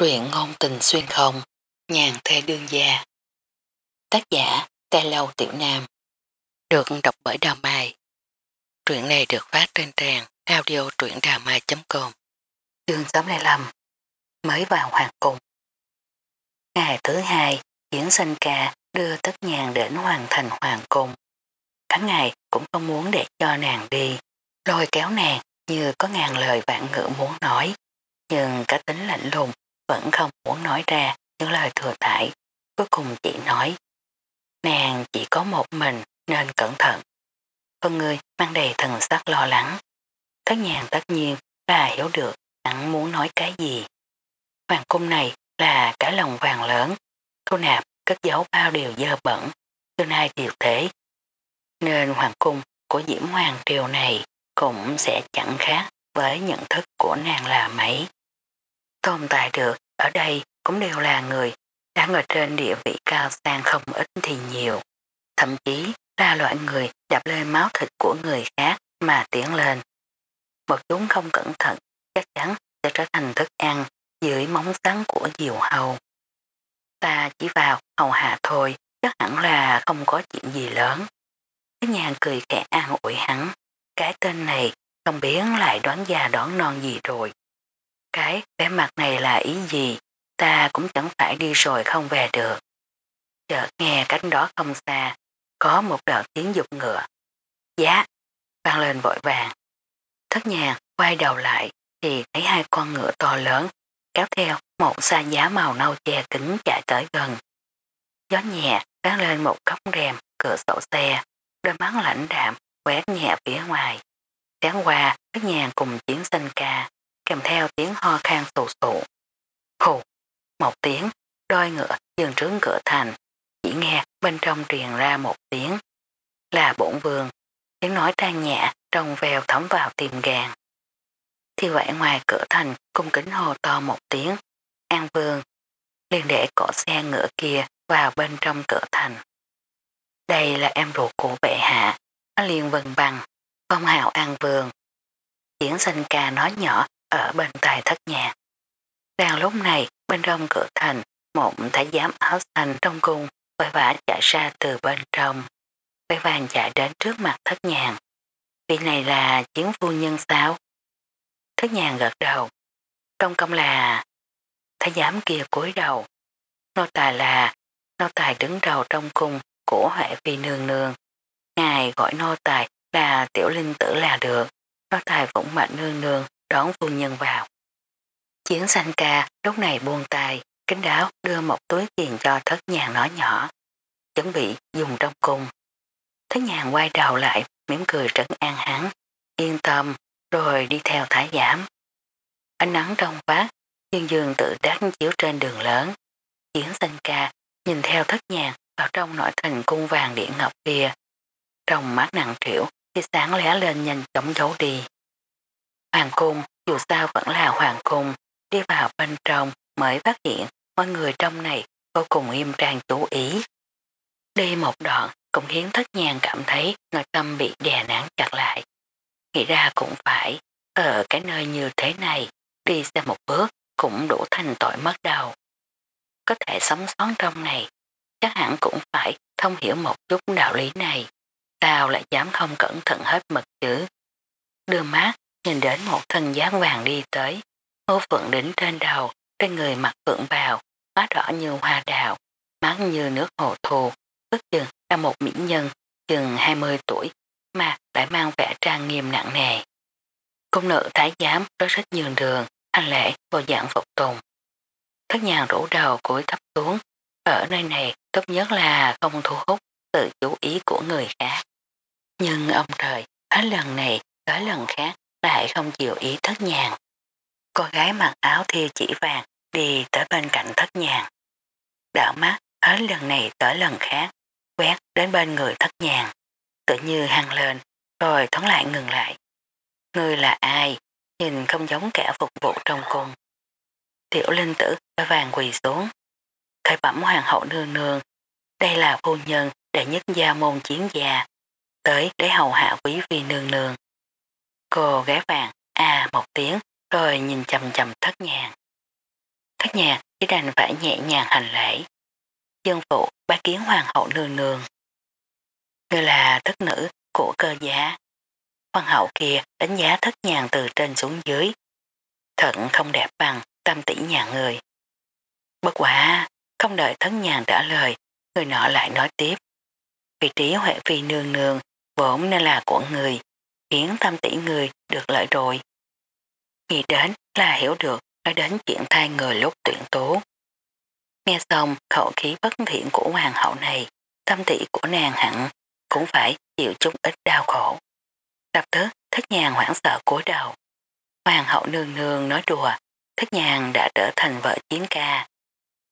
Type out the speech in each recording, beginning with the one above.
Truyện ngôn tình xuyên không, nhàn thê đương gia. Tác giả, Tê Lâu Tiểu Nam. Được đọc bởi Đào Mai. Truyện này được phát trên trang audio truyệnđàmai.com Chương 65 Mới vào Hoàng Cung Ngày thứ hai, Diễn Sinh Ca đưa tất nhàn đến hoàn thành Hoàng Cung. cả ngày cũng không muốn để cho nàng đi, lôi kéo nàng như có ngàn lời vạn ngữ muốn nói, nhưng cả tính lạnh lùng vẫn không muốn nói ra những lời thừa thải, cuối cùng chỉ nói. Nàng chỉ có một mình nên cẩn thận. Con người mang đầy thần sắc lo lắng. Thất nhàn tất nhiên là hiểu được hắn muốn nói cái gì. Hoàng cung này là cả lòng vàng lớn, thu nạp cất giấu bao điều dơ bẩn, từ nay điều thế. Nên hoàng cung của Diễm Hoàng Triều này cũng sẽ chẳng khác với nhận thức của nàng là mấy. Tồn tại được ở đây cũng đều là người đang ở trên địa vị cao sang không ít thì nhiều. Thậm chí là loại người đạp lên máu thịt của người khác mà tiến lên. Một chúng không cẩn thận chắc chắn sẽ trở thành thức ăn dưới móng sắn của diều hầu. Ta chỉ vào hầu hạ thôi, chắc hẳn là không có chuyện gì lớn. Cái nhà cười khẽ an ủi hắn, cái tên này không biết lại đoán già đoán non gì rồi. Cái vẻ mặt này là ý gì, ta cũng chẳng phải đi rồi không về được. Chợt nghe cánh đó không xa, có một đợt tiếng dục ngựa. Giá, vang lên vội vàng. Thất nhàng quay đầu lại thì thấy hai con ngựa to lớn kéo theo một xa giá màu nâu che kính chạy tới gần. Gió nhẹ vang lên một cốc rèm cửa sổ xe, đôi mắt lãnh đạm quét nhẹ phía ngoài. Sáng qua, thất nhà cùng chiến sinh ca, kèm theo tiếng ho khan sụ sụ. Hù, một tiếng, đôi ngựa dừng trướng cửa thành, chỉ nghe bên trong truyền ra một tiếng. Là bổn vương, tiếng nói trang nhẹ trong vèo thấm vào tim gàn. Thì vậy ngoài cửa thành cung kính hồ to một tiếng, an vương, liền để cỏ xe ngựa kia vào bên trong cửa thành. Đây là em ruột của bệ hạ, nó liền vần bằng, phong hào an vương. Diễn sinh ca nói nhỏ ở bên tài thất nhạc. Đang lúc này, bên trong cửa thành, một thái giám áo xanh trong cung vội vã chạy ra từ bên trong. Vây vàng chạy đến trước mặt thất nhàn. Vị này là chiến phu nhân sao? Thất nhàn gật đầu. Công công là... Thái giám kia cúi đầu. Nô tài là... Nô tài đứng đầu trong cung của Huệ Phi Nương Nương. Ngài gọi nô tài là tiểu linh tử là được. Nô tài vũng mạnh nương nương đón phu nhân vào. Chiến sanh ca lúc này buông tay, kính đáo đưa một túi tiền cho thất nhàng nói nhỏ, chuẩn bị dùng trong cung. Thất nhàng quay đầu lại, mỉm cười trấn an hắn, yên tâm, rồi đi theo thái giảm. Ánh nắng trong phát, dương dương tự đắc chiếu trên đường lớn. Chiến sanh ca nhìn theo thất nhàng vào trong nội thành cung vàng điện ngọc kia. Trong mắt nặng triểu khi sáng lé lên nhanh chóng giấu đi. Hoàng cung dù sao vẫn là hoàng cung, đi vào bên trong mới phát hiện mọi người trong này vô cùng im trang chú ý. Đi một đoạn cũng khiến thất nhàn cảm thấy nội tâm bị đè nén chặt lại. Nghĩ ra cũng phải, ở cái nơi như thế này, đi ra một bước cũng đủ thành tội mất đầu. Có thể sống sót trong này, chắc hẳn cũng phải thông hiểu một chút đạo lý này. Sao lại dám không cẩn thận hết mật chứ? Đưa mát nhìn đến một thân dáng vàng đi tới, ngô phượng đỉnh trên đầu, trên người mặt phượng bào, má đỏ như hoa đào, mắt như nước hồ thù, ước chừng là một mỹ nhân chừng 20 tuổi mà lại mang vẻ trang nghiêm nặng nề. công nữ thái giám rất rất nhường đường, hành lễ vô dạng phục tùng. Thất nhàng rủ đầu cúi thấp xuống, ở nơi này tốt nhất là không thu hút sự chú ý của người khác. Nhưng ông trời, hết lần này tới lần khác lại không chịu ý thất nhàng. Cô gái mặc áo thi chỉ vàng đi tới bên cạnh thất nhàng. Đảo mắt hết lần này tới lần khác, quét đến bên người thất nhàng. Tự như hăng lên, rồi thoáng lại ngừng lại. Người là ai? Nhìn không giống kẻ phục vụ trong cung. Tiểu linh tử vai vàng quỳ xuống. Khởi bẩm hoàng hậu nương nương. Đây là phu nhân đệ nhất gia môn chiến gia. Tới để hầu hạ quý vi nương nương. Cô gái vàng à một tiếng rồi nhìn chầm chầm thất nhàng. Thất nhàng chỉ đành phải nhẹ nhàng hành lễ. Dân phụ bá kiến hoàng hậu nương nương. người là thất nữ của cơ giá. Hoàng hậu kia đánh giá thất nhàng từ trên xuống dưới. Thận không đẹp bằng tâm tỷ nhà người. Bất quả, không đợi thất nhàng trả lời, người nọ lại nói tiếp. Vị trí Huệ Phi nương nương vốn nên là của người, khiến tam tỷ người được lợi rồi. Nghĩ đến là hiểu được nói đến chuyện thay người lúc tuyển tố. Nghe xong khẩu khí bất thiện của hoàng hậu này, tâm tỷ của nàng hẳn cũng phải chịu chút ít đau khổ. Lập tức thích nhàn hoảng sợ cúi đầu. Hoàng hậu nương nương nói đùa, thích nhàn đã trở thành vợ chiến ca.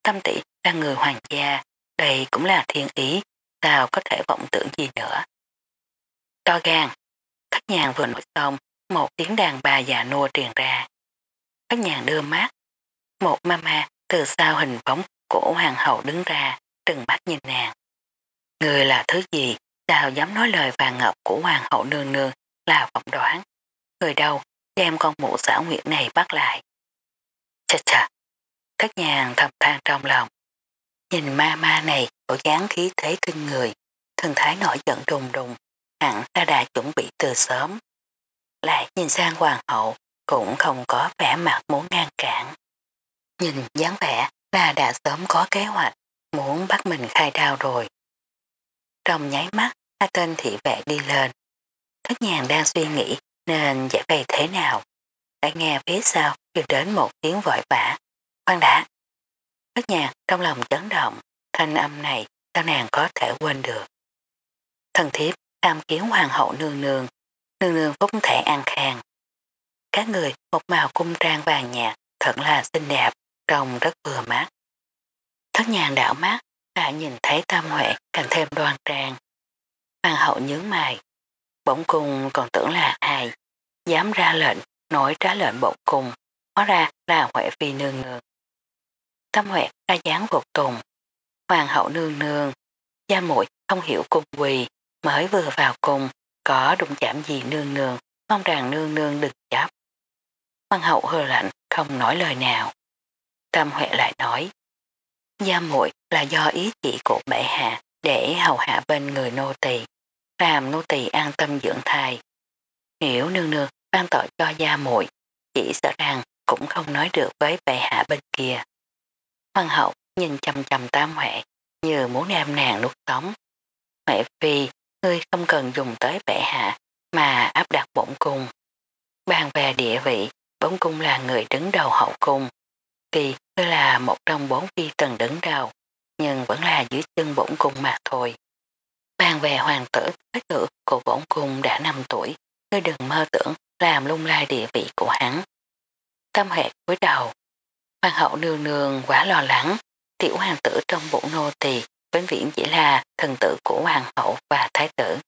Tâm tỷ là người hoàng gia, đây cũng là thiên ý, sao có thể vọng tưởng gì nữa. To gan, thất nhàn vừa nổi xong, một tiếng đàn bà già nua truyền ra. Thất nhàn đưa mắt, một mama từ sau hình bóng của hoàng hậu đứng ra, trừng mắt nhìn nàng. Người là thứ gì, sao dám nói lời vàng ngọc của hoàng hậu nương nương là phỏng đoán. Người đâu, đem con mụ xã nguyệt này bắt lại. Chà chà, thất nhàn thầm than trong lòng. Nhìn ma ma này có dáng khí thế kinh người, thân thái nổi giận đùng đùng, hẳn ta đã chuẩn bị từ sớm. Lại nhìn sang hoàng hậu, cũng không có vẻ mặt muốn ngăn cản. Nhìn dáng vẻ là đã sớm có kế hoạch, muốn bắt mình khai đao rồi. Trong nháy mắt, hai tên thị vệ đi lên. Thất nhàng đang suy nghĩ nên giải bày thế nào. Đã nghe phía sau truyền đến một tiếng vội vã. Khoan đã. Thất nhàng trong lòng chấn động, thanh âm này sao nàng có thể quên được. Thần thiếp tham kiến hoàng hậu nương nương, nương nương phúc thể an khang. Các người một màu cung trang vàng nhạt thật là xinh đẹp, trông rất vừa mắt. Thất nhàng đảo mắt đã nhìn thấy tam huệ càng thêm đoan trang. Hoàng hậu nhướng mày, bỗng cung còn tưởng là ai, dám ra lệnh, nổi trả lệnh bỗng cung, hóa ra là huệ phi nương nương. tam huệ ra dáng vột tùng, hoàng hậu nương nương, gia muội không hiểu cung quỳ, mới vừa vào cung, có đụng chạm gì nương nương, mong rằng nương nương đừng chấp. Hoàng hậu hờ lạnh, không nói lời nào. Tâm Huệ lại nói, gia muội là do ý chỉ của bệ hạ để hầu hạ bên người nô tỳ, làm nô tỳ an tâm dưỡng thai. Nếu nương nương ban tội cho gia muội, chỉ sợ rằng cũng không nói được với bệ hạ bên kia. Hoàng hậu nhìn chầm chầm tam huệ như muốn đem nàng nuốt sống. Huệ phi, ngươi không cần dùng tới bệ hạ mà áp đặt bổn cung. Bàn về địa vị, bổn cung là người đứng đầu hậu cung. Tuy ngươi là một trong bốn phi tần đứng đầu, nhưng vẫn là dưới chân bổn cung mà thôi. Bàn về hoàng tử, thái tử của bổn cung đã 5 tuổi, ngươi đừng mơ tưởng làm lung lai địa vị của hắn. Tâm hệ cúi đầu, hoàng hậu nương nương quá lo lắng, tiểu hoàng tử trong bụng nô tỳ vĩnh viễn chỉ là thần tử của hoàng hậu và thái tử.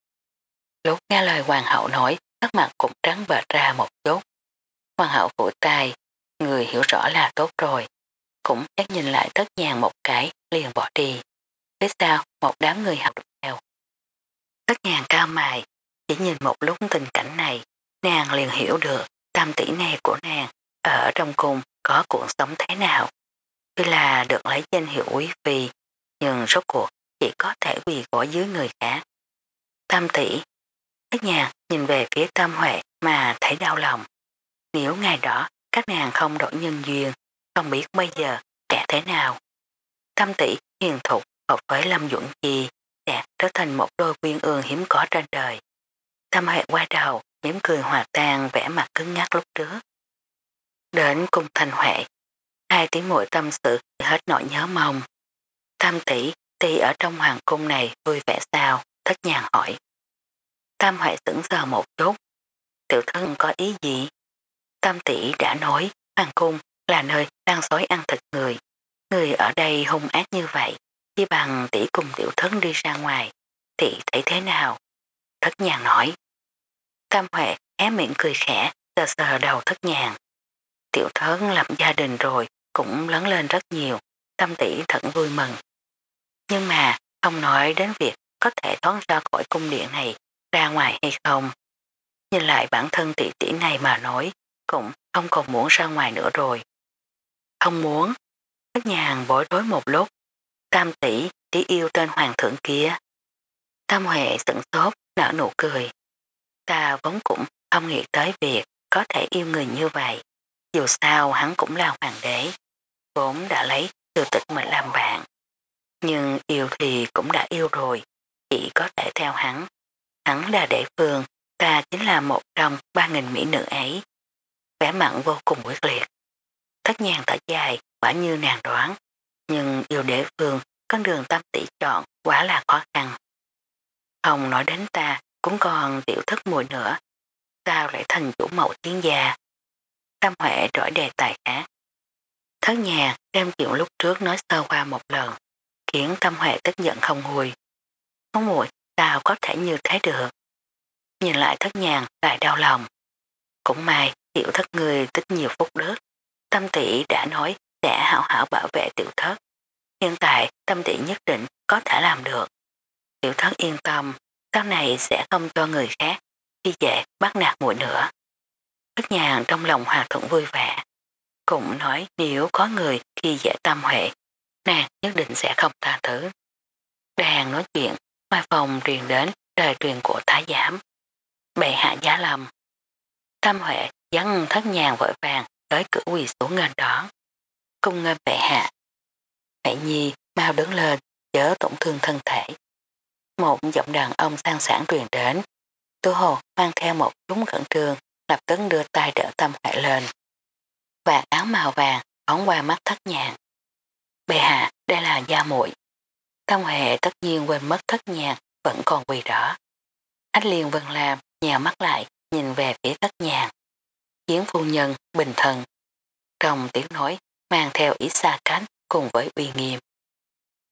Lúc nghe lời hoàng hậu nói, sắc mặt cũng trắng bệch ra một chút. Hoàng hậu phụ tay, người hiểu rõ là tốt rồi. Cũng chắc nhìn lại thất nhàng một cái, liền bỏ đi. Thế sao một đám người học theo. Thất nhàng cao mày, chỉ nhìn một lúc tình cảnh này, nàng liền hiểu được tam tỷ này của nàng ở trong cung có cuộc sống thế nào. Tuy là được lấy danh hiệu quý phi, nhưng rốt cuộc chỉ có thể quỳ gõ dưới người khác. Tam tỷ, các nhà nhìn về phía Tam Huệ mà thấy đau lòng. Nếu ngày đó các nàng không đổi nhân duyên, không biết bây giờ sẽ thế nào. Tam tỷ hiền thục hợp với Lâm Duẩn Chi sẽ trở thành một đôi quyên ương hiếm có trên đời. Tam Huệ qua đầu, mỉm cười hòa tan vẻ mặt cứng ngắt lúc trước. Đến cung thành Huệ, hai tiếng mũi tâm sự hết nỗi nhớ mong. Tam tỷ tỷ ở trong hoàng cung này vui vẻ sao, thất nhàng hỏi. Tam Huệ sững sờ một chút. Tiểu thân có ý gì? Tam tỷ đã nói hoàng cung là nơi đang sói ăn thịt người. Người ở đây hung ác như vậy, chỉ bằng tỷ cùng tiểu thân đi ra ngoài, tỷ thấy thế nào? Thất nhàng nói. Tam Huệ hé miệng cười khẽ, sờ sờ đầu thất nhàng. Tiểu thân lập gia đình rồi, cũng lớn lên rất nhiều, tâm tỷ thật vui mừng. Nhưng mà không nói đến việc có thể thoát ra khỏi cung điện này ra ngoài hay không. Nhìn lại bản thân tỷ tỷ này mà nói cũng không còn muốn ra ngoài nữa rồi. Không muốn, Các nhà hàng bối rối một lúc. Tam tỷ chỉ yêu tên hoàng thượng kia. Tam Huệ sững sốt, nở nụ cười. Ta vốn cũng không nghĩ tới việc có thể yêu người như vậy. Dù sao hắn cũng là hoàng đế. Vốn đã lấy từ tịch mình làm bạn. Nhưng yêu thì cũng đã yêu rồi. Chỉ có thể theo hắn. Hắn là đệ phương. Ta chính là một trong ba nghìn mỹ nữ ấy. Vẻ mặn vô cùng quyết liệt. Thất nhàng thở dài, quả như nàng đoán. Nhưng yêu đệ phương, con đường tâm tỷ chọn quá là khó khăn. Không nói đến ta, cũng còn tiểu thất mùi nữa. Sao lại thành chủ mẫu tiếng già? Tâm Huệ đổi đề tài khác. Thất nhà đem chuyện lúc trước nói sơ qua một lần, khiến Tâm Huệ tức giận không hùi. Không muội sao có thể như thế được? Nhìn lại thất nhàn lại đau lòng. Cũng may tiểu thất người tích nhiều phúc đức. Tâm tỷ đã nói sẽ hảo hảo bảo vệ tiểu thất. Hiện tại tâm tỷ nhất định có thể làm được. Tiểu thất yên tâm, sau này sẽ không cho người khác khi dễ bắt nạt muội nữa. Thất nhàn trong lòng hòa thuận vui vẻ. Cũng nói nếu có người khi dễ tâm huệ, nàng nhất định sẽ không tha thứ. Đang nói chuyện, ngoài phòng truyền đến lời truyền của thái giám. Bệ hạ giá lầm Tâm huệ dắn thất nhàn vội vàng tới cửa quỳ xuống ngân đó Cung ngân bệ hạ. Hãy nhi mau đứng lên, chớ tổn thương thân thể. Một giọng đàn ông sang sản truyền đến. Tô hồ mang theo một chúng khẩn trương, lập tấn đưa tay đỡ tâm huệ lên và áo màu vàng ống qua mắt thất nhàn. Bệ hạ, đây là da muội. Tâm hệ tất nhiên quên mất thất nhàn, vẫn còn quỳ đỏ. Ách liền vân làm, nhào mắt lại, nhìn về phía thất nhàn. Chiến phu nhân, bình thần. Trong tiếng nói, mang theo ý xa cánh cùng với uy nghiêm.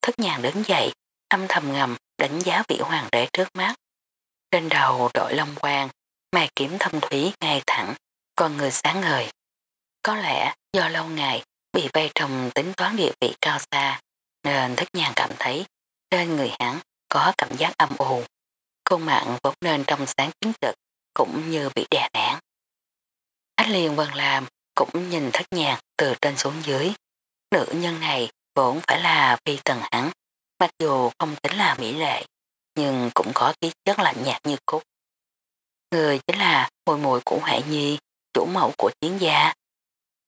Thất nhàn đứng dậy, âm thầm ngầm đánh giá vị hoàng đế trước mắt. Trên đầu đội lông quang, mài kiếm thâm thúy ngay thẳng, con người sáng ngời. Có lẽ do lâu ngày bị vây trong tính toán địa vị cao xa, nên thất nhàn cảm thấy trên người hắn có cảm giác âm u. Khuôn mạng vốn nên trong sáng chính trực cũng như bị đè nén. Ách liền vân làm cũng nhìn thất nhàn từ trên xuống dưới. Nữ nhân này vốn phải là phi tần hắn, mặc dù không tính là mỹ lệ, nhưng cũng có khí chất lạnh nhạt như cúc. Người chính là mùi mùi của Hải Nhi, chủ mẫu của chiến gia.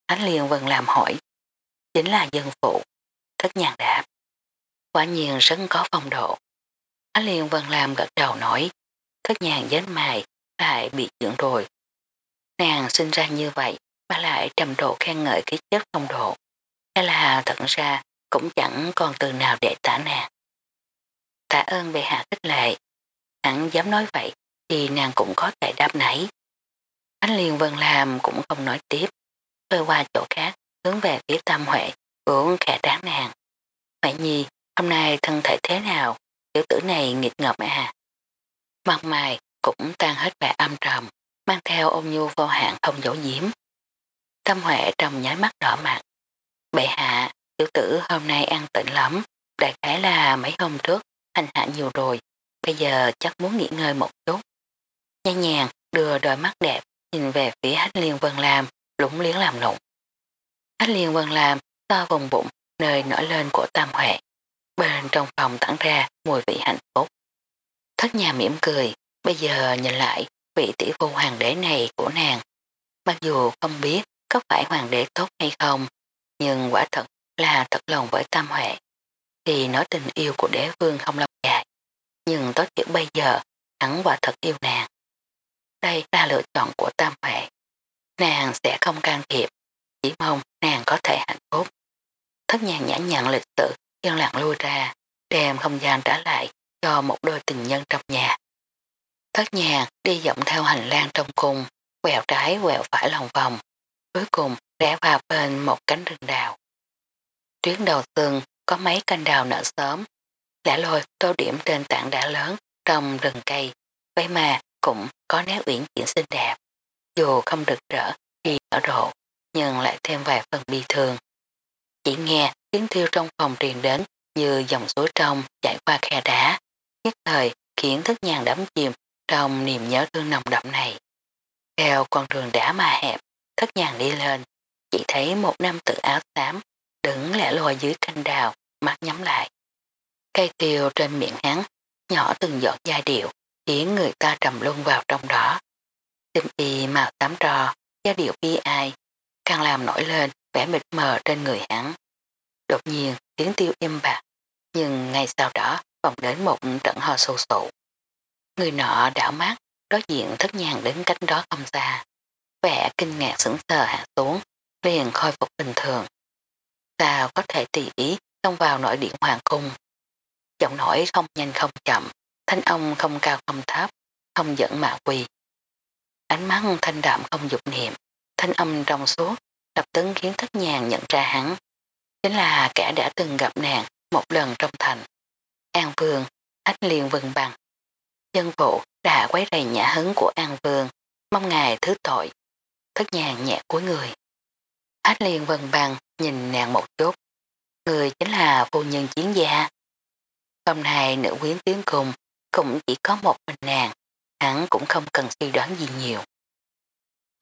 Ánh liền vần làm hỏi, chính là dân phụ, thất nhàn đáp. Quả nhiên rất có phong độ. Ánh liền vần làm gật đầu nói, thất nhàn dến mài, lại bị dưỡng rồi. Nàng sinh ra như vậy, mà lại trầm độ khen ngợi cái chất phong độ. Hay là thật ra cũng chẳng còn từ nào để tả nàng. Tạ ơn bệ hạ khích lệ. Hắn dám nói vậy thì nàng cũng có thể đáp nảy. Ánh liền vân làm cũng không nói tiếp. Tôi qua chỗ khác, hướng về phía tam huệ, cũng khẽ đáng nàng. Huệ nhi, hôm nay thân thể thế nào? Tiểu tử này nghịch ngợm à? Mặt mày cũng tan hết vẻ âm trầm, mang theo ôn nhu vô hạn không dấu diếm. Tâm huệ trong nháy mắt đỏ mặt. Bệ hạ, tiểu tử hôm nay ăn tịnh lắm, đại khái là mấy hôm trước hành hạ nhiều rồi, bây giờ chắc muốn nghỉ ngơi một chút. Nhanh nhàng đưa đôi mắt đẹp nhìn về phía Hách Liên Vân Lam, lũng liếng làm nụng. Hách liền Vân làm to vùng bụng nơi nổi lên của Tam Huệ. Bên trong phòng tản ra mùi vị hạnh phúc. Thất nhà mỉm cười, bây giờ nhìn lại vị tỷ phu hoàng đế này của nàng. Mặc dù không biết có phải hoàng đế tốt hay không, nhưng quả thật là thật lòng với Tam Huệ. Thì nói tình yêu của đế vương không lâu dài, nhưng tối thiểu bây giờ hắn quả thật yêu nàng. Đây là lựa chọn của Tam Huệ. Nàng sẽ không can thiệp, chỉ mong nàng có thể hạnh phúc. Thất nhàng nhã nhận lịch sự, yên lặng lui ra, đem không gian trả lại cho một đôi tình nhân trong nhà. Thất nhàng đi dọng theo hành lang trong cung, quẹo trái quẹo phải lòng vòng, cuối cùng rẽ vào bên một cánh rừng đào. Tuyến đầu tường có mấy canh đào nở sớm, lẻ lôi tô điểm trên tảng đá lớn trong rừng cây, vậy mà cũng có nét uyển chuyển xinh đẹp. Dù không rực rỡ khi ở độ, nhưng lại thêm vài phần bi thường. Chỉ nghe tiếng thiêu trong phòng truyền đến như dòng suối trong chạy qua khe đá, nhất thời khiến thức nhàn đắm chìm trong niềm nhớ thương nồng đậm này. Theo con đường đá mà hẹp, thất nhàn đi lên, chỉ thấy một nam tử áo xám đứng lẻ loi dưới canh đào, mắt nhắm lại. Cây tiêu trên miệng hắn, nhỏ từng giọt giai điệu, khiến người ta trầm luân vào trong đó. Tim y màu tám trò, giai điệu bi ai, càng làm nổi lên vẻ mịt mờ trên người hắn. Đột nhiên tiếng tiêu im bạc, nhưng ngay sau đó vòng đến một trận ho sâu sụ. Người nọ đảo mắt, đối diện thất nhàng đến cách đó không xa. Vẻ kinh ngạc sững sờ hạ xuống, liền khôi phục bình thường. Sao có thể tùy ý xông vào nội điện hoàng cung. Giọng nổi không nhanh không chậm, thanh ông không cao không thấp, không giận mà quỳ. Ánh mắt thanh đạm không dục niệm, thanh âm trong suốt, lập tấn khiến thất nhàng nhận ra hắn. Chính là kẻ đã từng gặp nàng một lần trong thành. An Vương, ách liền vừng bằng. Dân vụ đã quấy rầy nhã hứng của An Vương, mong ngài thứ tội. Thất nhàng nhẹ cuối người. Ách liền vừng bằng nhìn nàng một chút. Người chính là phu nhân chiến gia. Hôm nay nữ quyến tiến cùng cũng chỉ có một mình nàng, hắn cũng không cần suy đoán gì nhiều.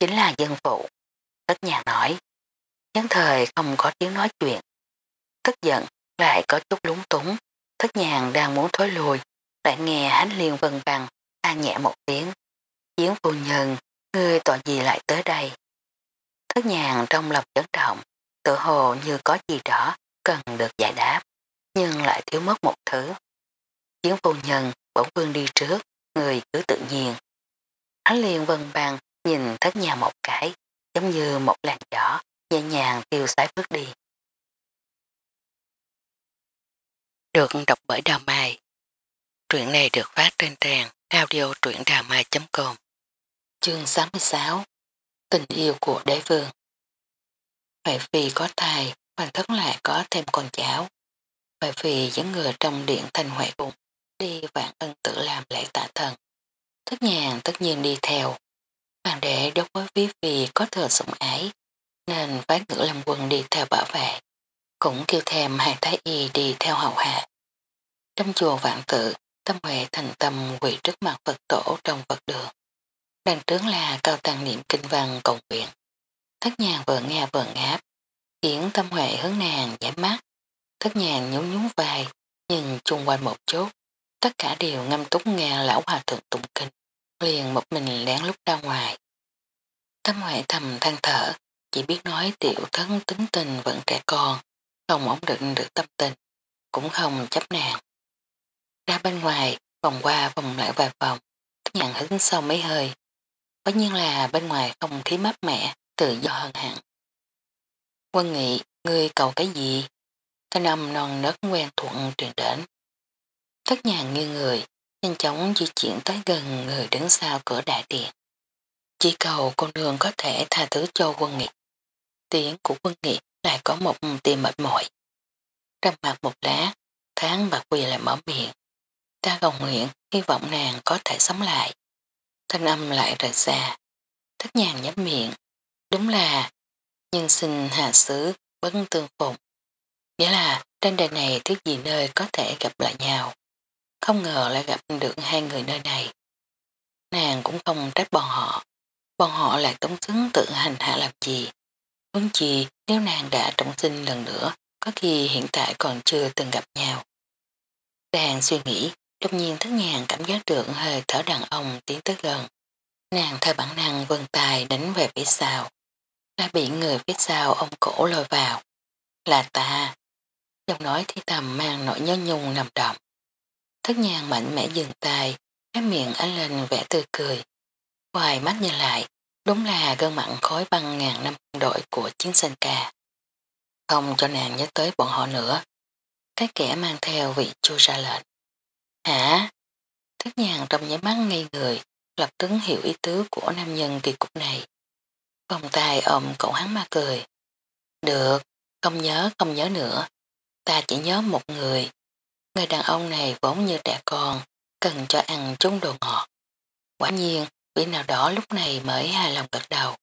Chính là dân phụ. Tất nhà nói. Nhấn thời không có tiếng nói chuyện. Tức giận lại có chút lúng túng. Thất nhàng đang muốn thối lùi, lại nghe hắn liền vần bằng, ta nhẹ một tiếng. Chiến phu nhân, ngươi tội gì lại tới đây? Thất nhàng trong lòng chấn động, tự hồ như có gì đó cần được giải đáp, nhưng lại thiếu mất một thứ. Chiến phu nhân bỗng vương đi trước, người cứ tự nhiên. Hắn liền vân băng nhìn thất nhà một cái, giống như một làn gió, nhẹ nhàng tiêu sái bước đi. Được đọc bởi Đào Mai Truyện này được phát trên trang audio truyệnđàmai.com Chương 66 Tình yêu của đế vương Vậy vì có thai, hoàng thất lại có thêm con cháu. Vậy vì dẫn người trong điện thành huệ bụng đi vạn ân tự làm lễ tạ thần. Thất nhàng tất nhiên đi theo. Hoàng đệ đối với ví vì có thừa sủng ái, nên phái ngữ lâm quân đi theo bảo vệ. Cũng kêu thêm hai thái y đi theo hậu hạ. Trong chùa vạn tự, tâm huệ thành tâm quỳ trước mặt Phật tổ trong Phật đường. Đằng trướng là cao tăng niệm kinh văn cộng nguyện. Thất nhàng vừa nghe vừa ngáp, khiến tâm huệ hướng nàng giải mắt. Thất nhàng nhún nhún vai, nhìn chung quanh một chút, tất cả đều ngâm túc nghe lão hòa thượng tụng kinh, liền một mình lén lúc ra ngoài. Tâm ngoại thầm than thở, chỉ biết nói tiểu thân tính tình vẫn trẻ con, không ổn định được tâm tình, cũng không chấp nàng. Ra bên ngoài, vòng qua vòng lại vài vòng, nhận hứng sau mấy hơi. Có nhiên là bên ngoài không khí mát mẻ, tự do hơn hẳn. Quân nghị, ngươi cầu cái gì? Thanh âm non nớt quen thuận truyền đến. Tất nhà như người, nhanh chóng di chuyển tới gần người đứng sau cửa đại điện. Chỉ cầu con đường có thể tha thứ cho quân nghị. Tiếng của quân nghị lại có một tia mệt mỏi. Trầm mặt một lá, tháng bạc quỳ lại mở miệng. Ta cầu nguyện, hy vọng nàng có thể sống lại. Thanh âm lại rời xa. Thất nhàng nhắm miệng. Đúng là, nhân sinh hạ xứ, bấn tương phụng. Nghĩa là trên đời này thứ gì nơi có thể gặp lại nhau. Không ngờ lại gặp được hai người nơi này. Nàng cũng không trách bọn họ. Bọn họ lại tống xứng tự hành hạ làm gì. Muốn chi nếu nàng đã trọng sinh lần nữa, có khi hiện tại còn chưa từng gặp nhau. Đang suy nghĩ, đột nhiên thức nhàn cảm giác được hơi thở đàn ông tiến tới gần. Nàng theo bản năng vân tài đánh về phía sau. Đã bị người phía sau ông cổ lôi vào. Là ta. Giọng nói thi tầm mang nỗi nhớ nhung nằm đậm. Thất nhàng mạnh mẽ dừng tay, cái miệng ánh lên vẻ tươi cười. Hoài mắt nhìn lại, đúng là gân mặn khói băng ngàn năm đội của chiến sinh ca. Không cho nàng nhớ tới bọn họ nữa. Cái kẻ mang theo vị chua ra lệnh. Hả? Thất nhàng trong nháy mắt ngây người, lập tức hiểu ý tứ của nam nhân kỳ cục này. Vòng tay ôm cậu hắn ma cười. Được, không nhớ không nhớ nữa. Ta chỉ nhớ một người. Người đàn ông này vốn như trẻ con, cần cho ăn chung đồ ngọt. Quả nhiên, vị nào đó lúc này mới hài lòng gật đầu.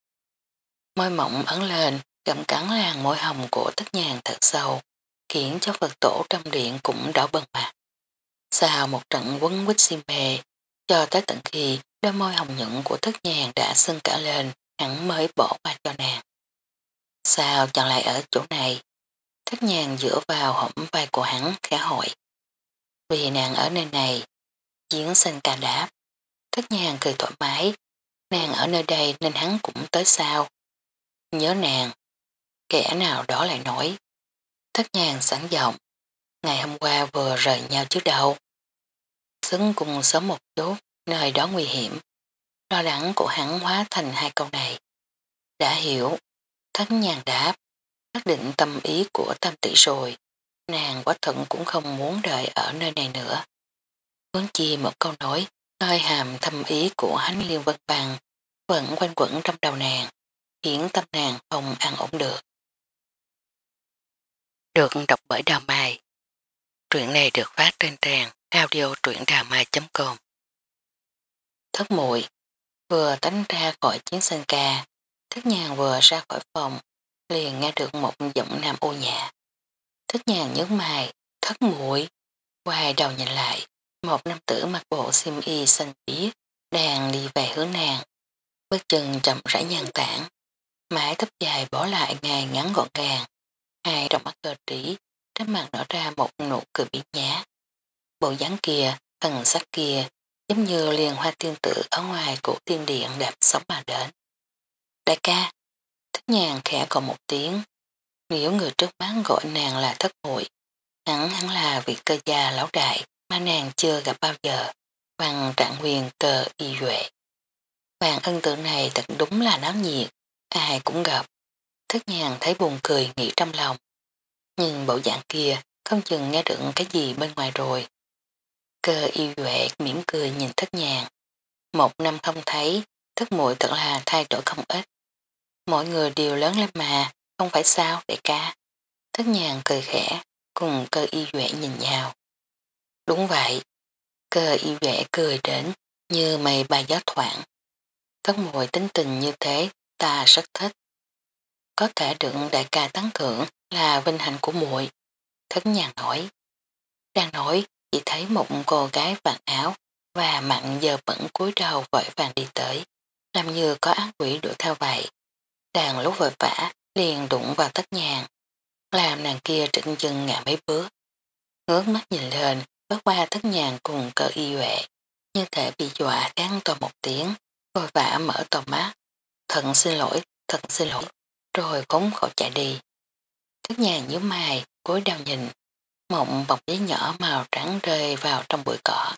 Môi mộng ấn lên, gặm cắn làn môi hồng của tất nhàng thật sâu, khiến cho Phật tổ trong điện cũng đỏ bần mặt. Sau một trận quấn quýt xin bề, cho tới tận khi đôi môi hồng nhuận của thất nhàng đã sưng cả lên, hắn mới bỏ qua cho nàng. Sao chọn lại ở chỗ này? Thất nhàng dựa vào hõm vai của hắn khẽ hỏi. Vì nàng ở nơi này, chiến sinh ca đáp. Thất nhàng cười thoải mái, nàng ở nơi đây nên hắn cũng tới sao. Nhớ nàng, kẻ nào đó lại nói. Thất nhàng sẵn giọng, ngày hôm qua vừa rời nhau trước đầu. Xứng cùng sớm một chút, nơi đó nguy hiểm. Lo lắng của hắn hóa thành hai câu này. Đã hiểu, thất nhàng đáp, xác định tâm ý của tam tỷ rồi. Nàng quá thận cũng không muốn đợi ở nơi này nữa. Hướng chi một câu nói, nơi hàm thâm ý của hắn liên vật bằng, vẫn quanh quẩn trong đầu nàng, khiến tâm nàng không an ổn được. Được đọc bởi Đào Mai Truyện này được phát trên trang audio truyệnđàmai.com Thất muội vừa tánh ra khỏi chiến sân ca, thất nhàng vừa ra khỏi phòng, liền nghe được một giọng nam ô nhã. Thích nhàng nhớ mày, thất mũi, quay đầu nhìn lại, một nam tử mặc bộ xiêm y xanh biếc, đang đi về hướng nàng. Bước chân chậm rãi nhàn tản, mái tóc dài bỏ lại ngày ngắn gọn gàng, hai trong mắt cơ trí, trên mặt nở ra một nụ cười bí nhá. Bộ dáng kia, thần sắc kia, giống như liền hoa tiên tử ở ngoài của tiên điện đẹp sống mà đến. Đại ca, thích nhàng khẽ còn một tiếng, nếu người trước mắt gọi nàng là thất muội hắn hắn là vị cơ gia lão đại mà nàng chưa gặp bao giờ, bằng trạng huyền cơ y duệ. Bàn ân tượng này thật đúng là náo nhiệt, ai cũng gặp. Thất nhàng thấy buồn cười nghĩ trong lòng. Nhưng bộ dạng kia không chừng nghe được cái gì bên ngoài rồi. Cơ y duệ mỉm cười nhìn thất nhàng. Một năm không thấy, thất muội thật là thay đổi không ít. Mọi người đều lớn lên mà, không phải sao đại ca. Thất nhàng cười khẽ, cùng cơ y vệ nhìn nhau. Đúng vậy, cơ y vệ cười đến như mây bay gió thoảng. Thất muội tính tình như thế, ta rất thích. Có thể được đại ca tán thưởng là vinh hạnh của muội. Thất nhàng nói. Đang nói, chỉ thấy một cô gái vàng áo và mặn giờ bẩn cúi đầu vội vàng đi tới, làm như có ác quỷ đuổi theo vậy. Đàn lúc vội vã liền đụng vào tất nhàng, làm nàng kia trịnh chân ngã mấy bước. Ngước mắt nhìn lên, bước qua tất nhàng cùng cơ y vệ, như thể bị dọa kháng to một tiếng, vội vã mở to mắt. Thận xin lỗi, thật xin lỗi, rồi khốn khổ chạy đi. Tất nhàng nhíu mày, cúi đầu nhìn, mộng bọc giấy nhỏ màu trắng rơi vào trong bụi cỏ.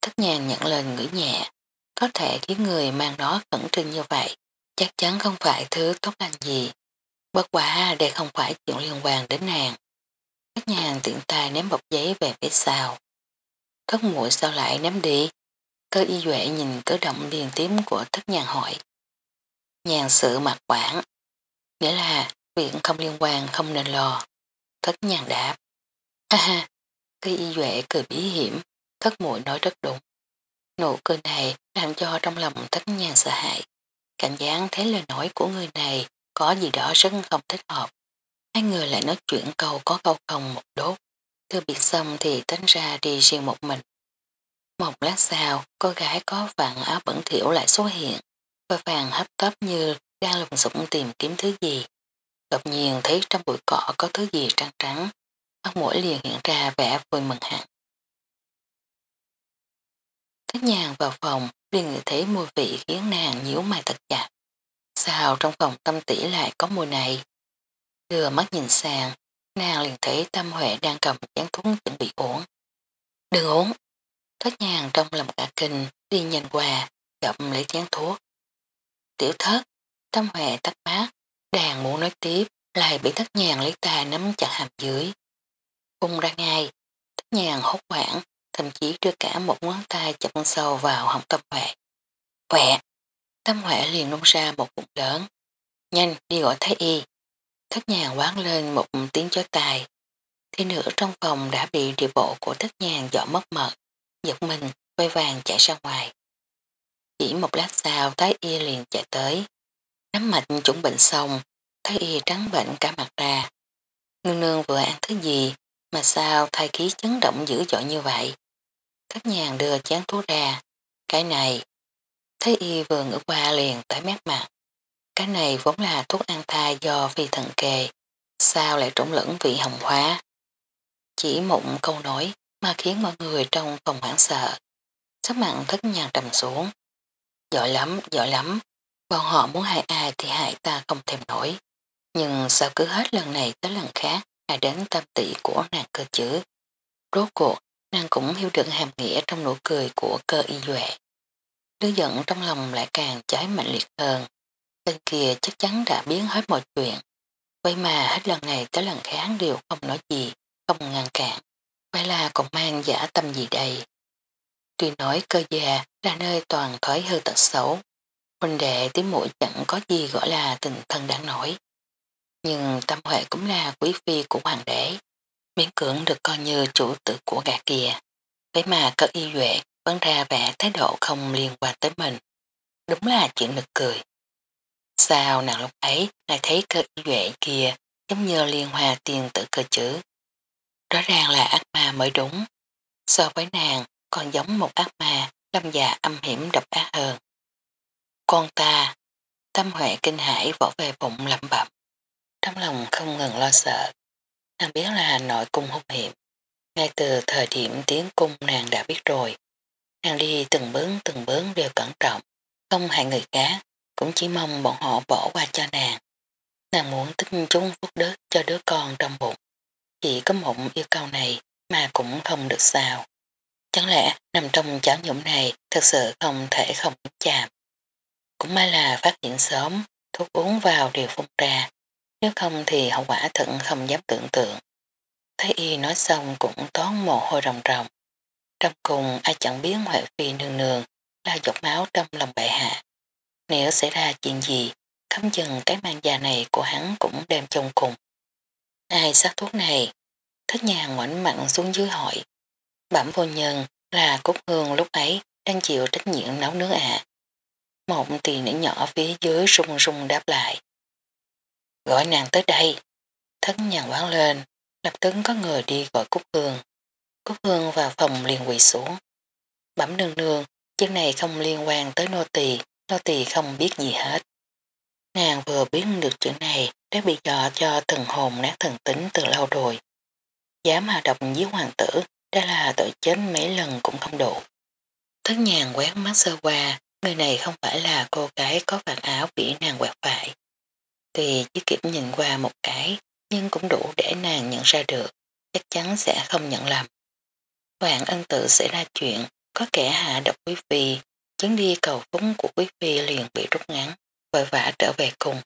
Tất nhàng nhận lên ngửi nhẹ, có thể khiến người mang nó khẩn trương như vậy, chắc chắn không phải thứ tốt lành gì. Bất quả đây không phải chuyện liên quan đến nàng. Các nhà hàng tiện tay ném bọc giấy về phía sau. Thất muội sao lại ném đi? Cơ y duệ nhìn cử động điền tím của thất nhàn hỏi. Nhàn sự mặt quản, nghĩa là viện không liên quan không nên lo. Thất nhàng đáp. Ha ha, cơ y duệ cười bí hiểm, thất muội nói rất đúng. Nụ cười này làm cho trong lòng thất nhàng sợ hãi. Cảnh giác thấy lời nói của người này có gì đó rất không thích hợp. Hai người lại nói chuyện câu có câu không một đốt. Thư biệt xong thì tính ra đi riêng một mình. Một lát sau, cô gái có vạn áo bẩn thiểu lại xuất hiện. Và vàng hấp tấp như đang lùng sủng tìm kiếm thứ gì. Đột nhiên thấy trong bụi cỏ có thứ gì trắng trắng. Mắt mũi liền hiện ra vẻ vui mừng hẳn. Thế nhàng vào phòng, liền thấy mùi vị khiến nàng nhíu mày thật chặt. Sao trong phòng tâm tỷ lại có mùi này? Đưa mắt nhìn sang, nàng liền thấy tâm huệ đang cầm chén thuốc chuẩn bị uống. Đừng uống. Thất nhàng trong lòng cả kinh, đi nhanh qua, gặp lấy chén thuốc. Tiểu thất, tâm huệ tắt mát, đàn muốn nói tiếp, lại bị thất nhàng lấy tay nắm chặt hàm dưới. Cung ra ngay, thất nhàng hốt quảng, thậm chí đưa cả một ngón tay chậm sâu vào họng tâm huệ. Huệ! Tâm huệ liền nôn ra một bụng lớn. Nhanh, đi gọi thái y. Thất nhàng quán lên một tiếng chói tài. Thế nữa trong phòng đã bị địa bộ của thất nhàng dọ mất mật, giật mình, quay vàng chạy ra ngoài. Chỉ một lát sau thái y liền chạy tới. Nắm mạch chuẩn bệnh xong, thái y trắng bệnh cả mặt ra. Nương nương vừa ăn thứ gì mà sao thai khí chấn động dữ dội như vậy. Thất nhàng đưa chán thuốc ra. Cái này, Thế y vừa ngửa qua liền tới mép mặt. Cái này vốn là thuốc ăn thai do phi thần kề. Sao lại trống lẫn vị hồng hóa? Chỉ một câu nói mà khiến mọi người trong phòng hoảng sợ. Sắc mặn thất nhàng trầm xuống. Giỏi lắm, giỏi lắm. Bọn họ muốn hại ai thì hại ta không thèm nổi. Nhưng sao cứ hết lần này tới lần khác hại đến tâm tỷ của nàng cơ chứ? Rốt cuộc, nàng cũng hiểu được hàm nghĩa trong nụ cười của cơ y duệ. Đứa giận trong lòng lại càng cháy mạnh liệt hơn. Tên kia chắc chắn đã biến hết mọi chuyện. Vậy mà hết lần này tới lần khác đều không nói gì, không ngăn cản. Vậy là còn mang giả tâm gì đây? Tuy nói cơ già là nơi toàn thói hư tật xấu. Huynh đệ tiếng mũi chẳng có gì gọi là tình thân đáng nổi. Nhưng tâm huệ cũng là quý phi của hoàng đế. Miễn cưỡng được coi như chủ tử của gà kia. Vậy mà cơ y duệ vẫn ra vẻ thái độ không liên quan tới mình. Đúng là chuyện nực cười. Sao nàng lúc ấy lại thấy cơ y duệ kia giống như liên hoa tiền tử cơ chữ. Rõ ràng là ác ma mới đúng. So với nàng còn giống một ác ma lâm già âm hiểm độc ác hơn. Con ta, tâm huệ kinh hải vỗ về bụng lẩm bẩm. Trong lòng không ngừng lo sợ. Nàng biết là nội cung hung hiểm. Ngay từ thời điểm tiến cung nàng đã biết rồi. Nàng đi từng bước từng bước đều cẩn trọng, không hại người khác, cũng chỉ mong bọn họ bỏ qua cho nàng. Nàng muốn tích chúng phúc đức cho đứa con trong bụng. Chỉ có một yêu cầu này mà cũng không được sao. Chẳng lẽ nằm trong cháo nhũng này thật sự không thể không chạm. Cũng may là phát hiện sớm, thuốc uống vào đều phun ra, nếu không thì hậu quả thận không dám tưởng tượng. Thấy y nói xong cũng toán mồ hôi rồng rồng. Trong cùng ai chẳng biết Huệ Phi nương nương là giọt máu trong lòng bệ hạ. Nếu xảy ra chuyện gì, cấm chừng cái mang già này của hắn cũng đem chôn cùng. Ai sát thuốc này? Thất nhà ngoảnh mặn xuống dưới hỏi. Bẩm vô nhân là Cúc Hương lúc ấy đang chịu trách nhiệm nấu nướng ạ. Một tỷ nữ nhỏ phía dưới rung rung đáp lại. Gọi nàng tới đây. Thất nhàng quán lên, lập tức có người đi gọi Cúc Hương. Cúc Hương vào phòng liền quỳ xuống. Bẩm nương nương, chuyện này không liên quan tới nô tỳ, nô tỳ không biết gì hết. Nàng vừa biết được chuyện này đã bị dọa cho thần hồn nát thần tính từ lâu rồi. Dám mà độc giết hoàng tử đã là tội chết mấy lần cũng không đủ. Thất nhàng quét mắt sơ qua, người này không phải là cô gái có vạt áo bị nàng quẹt phải. Tùy chỉ kịp nhìn qua một cái, nhưng cũng đủ để nàng nhận ra được, chắc chắn sẽ không nhận lầm vạn ân tự xảy ra chuyện, có kẻ hạ độc quý phi, chuyến đi cầu phúng của quý phi liền bị rút ngắn, vội vã trở về cùng.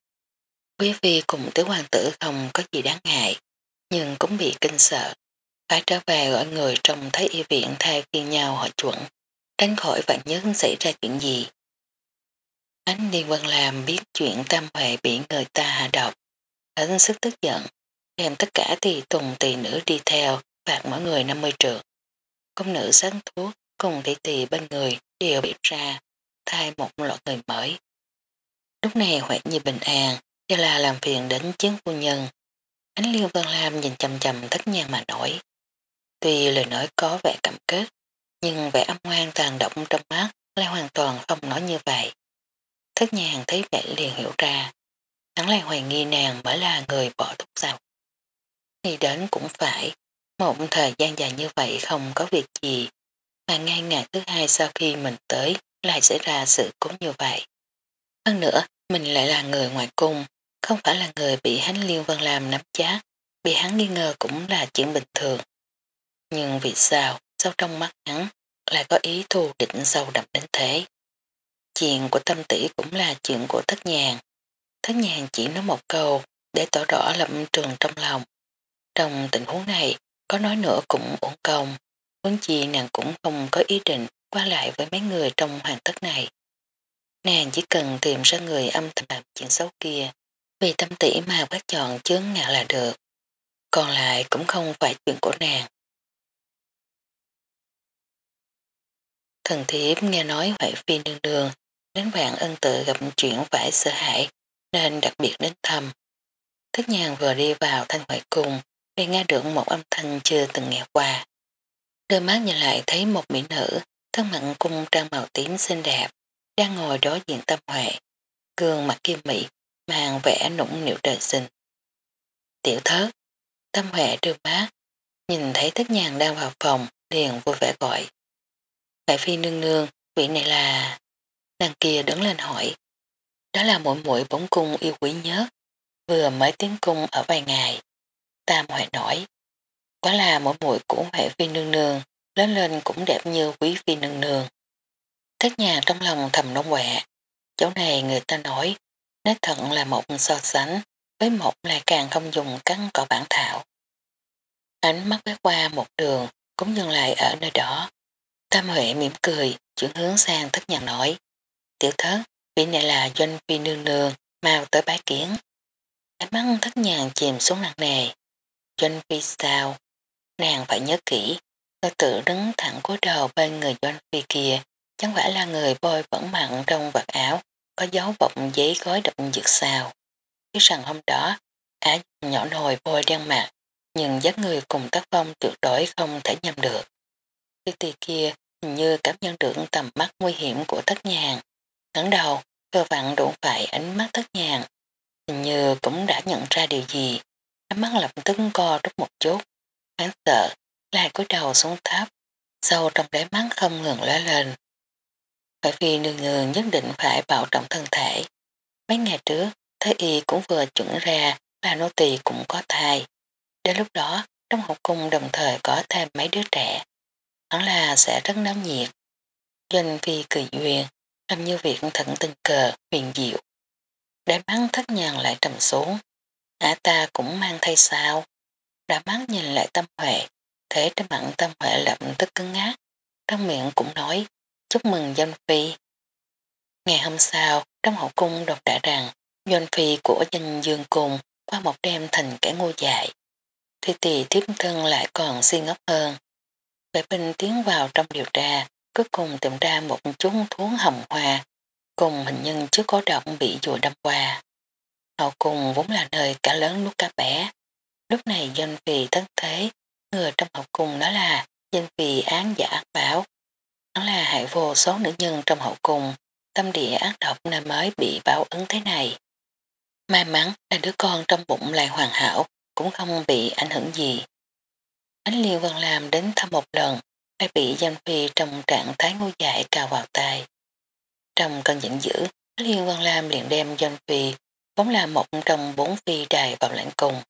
Quý phi cùng tứ hoàng tử không có gì đáng ngại, nhưng cũng bị kinh sợ. Phải trở về gọi người trong thái y viện thay phiên nhau hỏi chuẩn, tránh khỏi vạn nhất xảy ra chuyện gì. Ánh Điên Vân làm biết chuyện Tam Huệ bị người ta hạ độc, hết sức tức giận, đem tất cả tỳ tùng tỳ nữ đi theo, phạt mỗi người 50 trượng. Công nữ sáng thuốc cùng tỷ tỳ bên người đều bị ra, thay một loại người mới. Lúc này Huệ như bình an, cho là làm phiền đến chiến phu nhân. Ánh liêu Vân Lam nhìn chầm chầm thất nhà mà nổi. Tuy lời nói có vẻ cảm kết, nhưng vẻ âm ngoan tàn động trong mắt lại hoàn toàn không nói như vậy. Thất nhàng thấy vậy liền hiểu ra, hắn lại hoài nghi nàng mới là người bỏ thuốc sao. Nghĩ đến cũng phải, một thời gian dài như vậy không có việc gì, mà ngay ngày thứ hai sau khi mình tới lại xảy ra sự cố như vậy. Hơn nữa, mình lại là người ngoài cung, không phải là người bị hắn liên vân làm nắm chát, bị hắn nghi ngờ cũng là chuyện bình thường. Nhưng vì sao, sau trong mắt hắn lại có ý thù định sâu đậm đến thế? Chuyện của tâm tỷ cũng là chuyện của thất nhàn. Thất nhàn chỉ nói một câu để tỏ rõ lập trường trong lòng. Trong tình huống này, có nói nữa cũng ổn công. Huống chi nàng cũng không có ý định qua lại với mấy người trong hoàng thất này. Nàng chỉ cần tìm ra người âm thầm làm chuyện xấu kia, vì tâm tỷ mà bắt chọn chướng ngại là được. Còn lại cũng không phải chuyện của nàng. Thần thiếp nghe nói Huệ Phi đường đường, đến vạn ân tự gặp chuyện phải sợ hãi, nên đặc biệt đến thăm. Thích nhàng vừa đi vào thanh hoại cung, thì nghe được một âm thanh chưa từng nghe qua. Đôi mắt nhìn lại thấy một mỹ nữ, thân mặn cung trang màu tím xinh đẹp, đang ngồi đối diện tâm huệ, gương mặt kim mỹ, mang vẻ nũng nịu trời sinh. Tiểu thớt, tâm huệ đưa mắt nhìn thấy tất nhàn đang vào phòng, liền vui vẻ gọi. Đại phi nương nương, vị này là... Nàng kia đứng lên hỏi. Đó là mỗi mũi bóng cung yêu quý nhất, vừa mới tiến cung ở vài ngày. Tam Huệ nổi. Quá là mỗi mũi của Huệ phi nương nương, lớn lên cũng đẹp như quý phi nương nương. thất nhà trong lòng thầm nông quẹ. Chỗ này người ta nói, nói thận là một so sánh, với một lại càng không dùng cắn cỏ bản thảo. Ánh mắt quét qua một đường, cũng dừng lại ở nơi đó. Tam Huệ mỉm cười, chuyển hướng sang thất nhà nói. Tiểu thất, vị này là doanh phi nương nương, mau tới bái kiến. Ánh mắt thất nhàng chìm xuống nặng nề. Doanh phi sao? Nàng phải nhớ kỹ, ngư tự đứng thẳng cúi đầu bên người doanh phi kia, chẳng phải là người bôi vẫn mặn trong vật áo, có dấu bọng giấy gói đậm dược sao. Biết rằng hôm đó, á nhỏ nồi bôi đen mặt, nhưng dắt người cùng tác phong tuyệt đối không thể nhầm được. Cái tì kia hình như cảm nhận được tầm mắt nguy hiểm của thất nhàng. ngẩng đầu, cơ vặn đụng phải ánh mắt thất nhàng. Hình như cũng đã nhận ra điều gì. Ánh mắt lập tức co rút một chút. Hắn sợ, lại cúi đầu xuống thấp. Sâu trong đáy mắt không ngừng lóe lên. Bởi vì nương nương nhất định phải bảo trọng thân thể. Mấy ngày trước, Thế y cũng vừa chuẩn ra là nô tỳ cũng có thai. Đến lúc đó, trong học cung đồng thời có thêm mấy đứa trẻ. Hẳn là sẽ rất náo nhiệt. Doanh phi cười duyên, làm như việc thận tình cờ, huyền diệu. Đáy mắt thất nhàn lại trầm xuống. Ả ta cũng mang thay sao. Đã mắt nhìn lại tâm huệ, thế trên mặt tâm huệ lập tức cứng ngát. Trong miệng cũng nói, chúc mừng Doanh phi. Ngày hôm sau, trong hậu cung đột đã rằng, Doanh phi của danh dương cùng qua một đêm thành kẻ ngu dại. Thì tỳ tiếp thân lại còn si ngốc hơn. Vệ binh tiến vào trong điều tra, cuối cùng tìm ra một chút thuốc hồng hoa, cùng hình nhân trước có động bị dùa đâm qua. Hậu cùng vốn là nơi cả lớn lúc cả bé. Lúc này danh vì thất thế, người trong hậu cung đó là danh vì án giả ác bảo. Nó là hại vô số nữ nhân trong hậu cung, tâm địa ác độc nên mới bị báo ứng thế này. May mắn là đứa con trong bụng lại hoàn hảo, cũng không bị ảnh hưởng gì. Ánh Liên Vân làm đến thăm một lần, đã bị Danh Phi trong trạng thái ngu dại cào vào tay. Trong cơn giận dữ, Liên Vân Lam liền đem doanh Phi vốn là một trong bốn phi đài vào lãnh cung.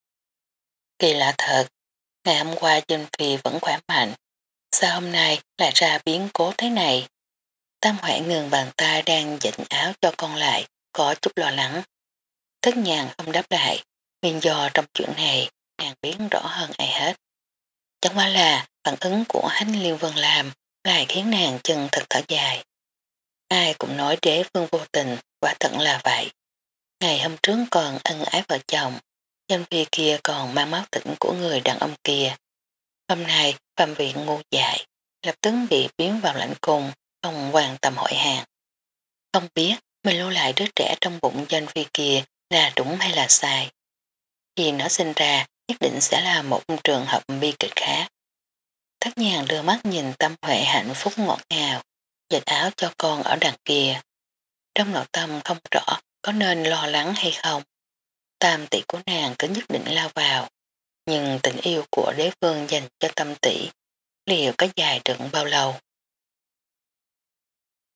Kỳ lạ thật, ngày hôm qua dinh Phi vẫn khỏe mạnh, sao hôm nay lại ra biến cố thế này? Tam Huệ ngừng bàn tay đang dịnh áo cho con lại, có chút lo lắng. Thất nhàn không đáp lại, nguyên do trong chuyện này nàng biến rõ hơn ai hết. Chẳng qua là phản ứng của Hánh liêu Vân làm lại khiến nàng chân thật thở dài. Ai cũng nói đế phương vô tình, quả thật là vậy. Ngày hôm trước còn ân ái vợ chồng, danh phi kia còn mang máu tỉnh của người đàn ông kia. Hôm nay, phạm viện ngu dại, lập tức bị biến vào lãnh cung, không quan tâm hội hàng. Không biết mình lưu lại đứa trẻ trong bụng danh phi kia là đúng hay là sai. Khi nó sinh ra, nhất định sẽ là một trường hợp bi kịch khác. Thất nhàng đưa mắt nhìn tâm huệ hạnh phúc ngọt ngào, dịch áo cho con ở đằng kia. Trong nội tâm không rõ có nên lo lắng hay không. Tam tỷ của nàng cứ nhất định lao vào, nhưng tình yêu của đế vương dành cho tâm tỷ liệu có dài được bao lâu.